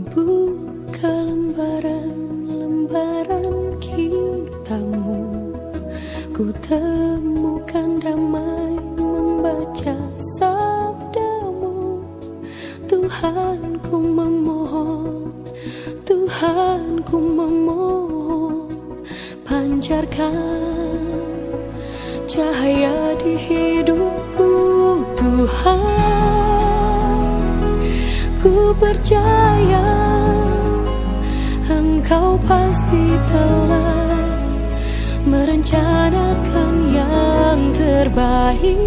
buka lembaran-lembaran kitamu. Ku temukan damai membaca sabdamu. Tuhan ku memohon Tuhan ku memohon. Pancarkan cahaya di hidupku Tuhan percaya Engkau pasti telah Merencanakan yang terbaik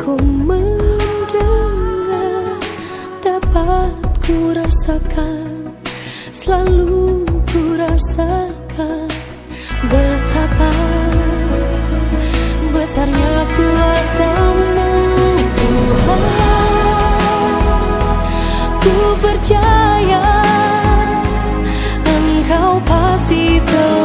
ku mendengar Dapat ku rasakan, selalu ku rasakan Betapa besarnya kuasamu Tuhan Ku percaya Engkau pasti telah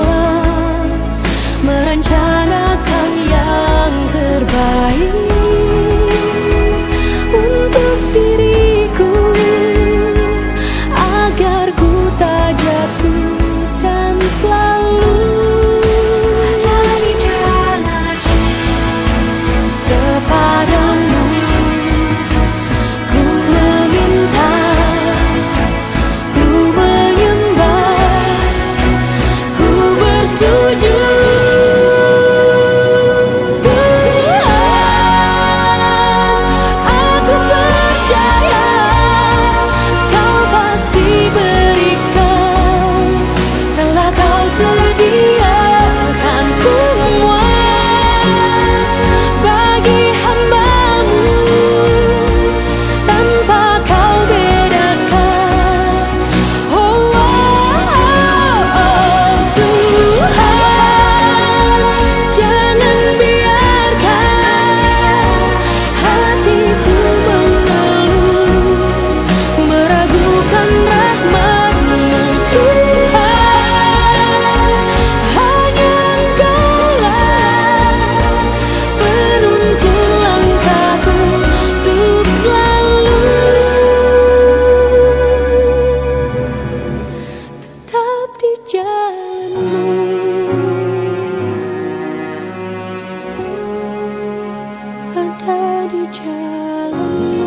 di jalan